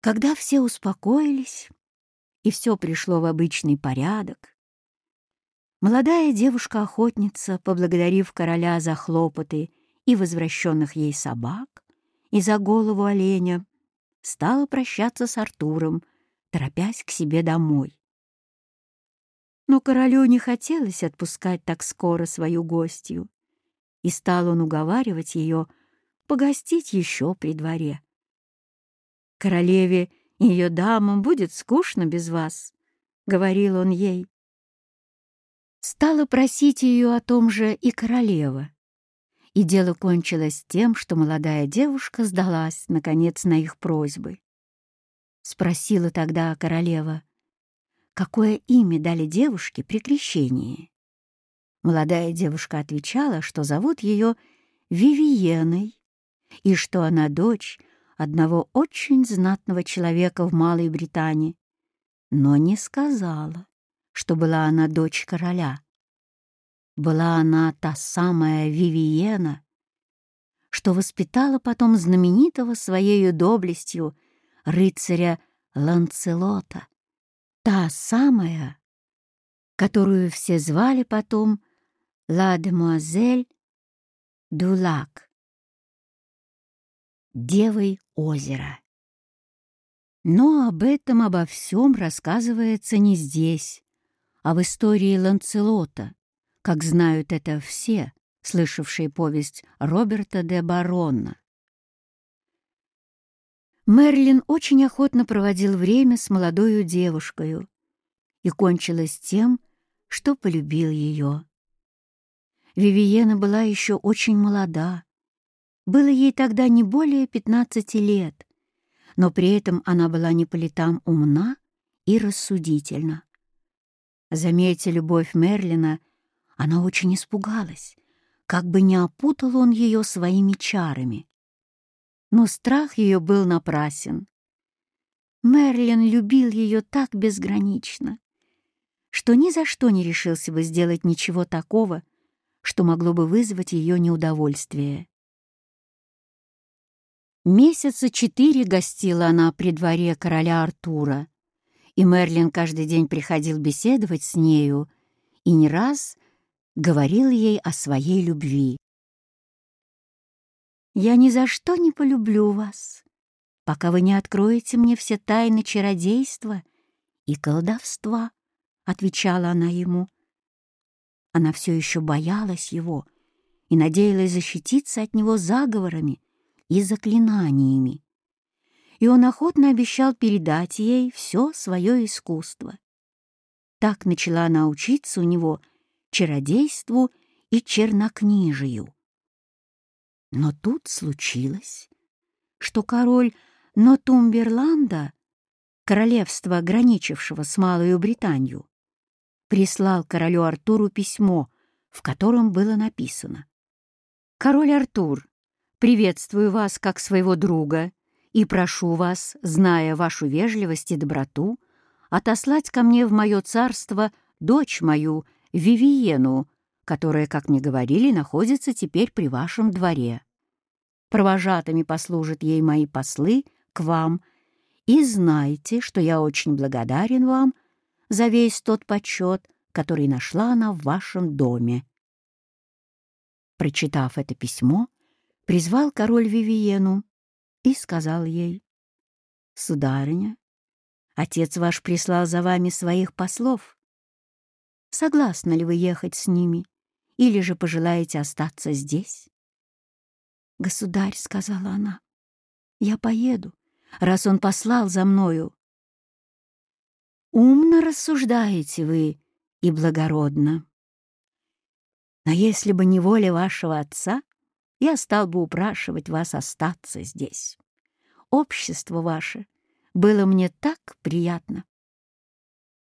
Когда все успокоились и все пришло в обычный порядок, молодая девушка-охотница, поблагодарив короля за хлопоты и возвращенных ей собак, и за голову оленя, стала прощаться с Артуром, торопясь к себе домой. Но королю не хотелось отпускать так скоро свою гостью, и стал он уговаривать ее погостить еще при дворе. «Королеве и ее дамам будет скучно без вас», — говорил он ей. Стала просить ее о том же и королева. И дело кончилось тем, что молодая девушка сдалась, наконец, на их просьбы. Спросила тогда королева, какое имя дали девушке при крещении. Молодая девушка отвечала, что зовут ее Вивиеной, и что она дочь одного очень знатного человека в Малой Британии, но не сказала, что была она дочь короля. Была она та самая Вивиена, что воспитала потом знаменитого своей доблестью рыцаря Ланцелота, та самая, которую все звали потом «Ла демуазель Дулак», «Девой озера». Но об этом, обо всем рассказывается не здесь, а в истории Ланцелота, как знают это все, слышавшие повесть Роберта де Барона. Мерлин очень охотно проводил время с молодою девушкой и кончилось тем, что полюбил ее. Вивиена была еще очень молода. Было ей тогда не более пятнадцати лет, но при этом она была не по летам умна и рассудительна. Заметя любовь Мерлина, она очень испугалась, как бы не опутал он ее своими чарами. Но страх ее был напрасен. Мерлин любил ее так безгранично, что ни за что не решился бы сделать ничего такого, что могло бы вызвать ее неудовольствие. Месяца четыре гостила она при дворе короля Артура, и Мерлин каждый день приходил беседовать с нею и не раз говорил ей о своей любви. «Я ни за что не полюблю вас, пока вы не откроете мне все тайны чародейства и колдовства», — отвечала она ему. Она все еще боялась его и надеялась защититься от него заговорами и заклинаниями. И он охотно обещал передать ей все свое искусство. Так начала она учиться у него чародейству и чернокнижию. Но тут случилось, что король Нотумберланда, королевства, граничившего с Малою Британию, прислал королю Артуру письмо, в котором было написано «Король Артур, приветствую вас как своего друга и прошу вас, зная вашу вежливость и доброту, отослать ко мне в мое царство дочь мою, Вивиену, которая, как мне говорили, находится теперь при вашем дворе. Провожатыми послужат ей мои послы к вам, и знайте, что я очень благодарен вам за весь тот почет, который нашла она в вашем доме. Прочитав это письмо, призвал король Вивиену и сказал ей, «Сударыня, отец ваш прислал за вами своих послов. Согласны ли вы ехать с ними или же пожелаете остаться здесь?» «Государь», — сказала она, — «я поеду, раз он послал за мною. Умно рассуждаете вы и благородно. Но если бы не воля вашего отца, я стал бы упрашивать вас остаться здесь. Общество ваше было мне так приятно.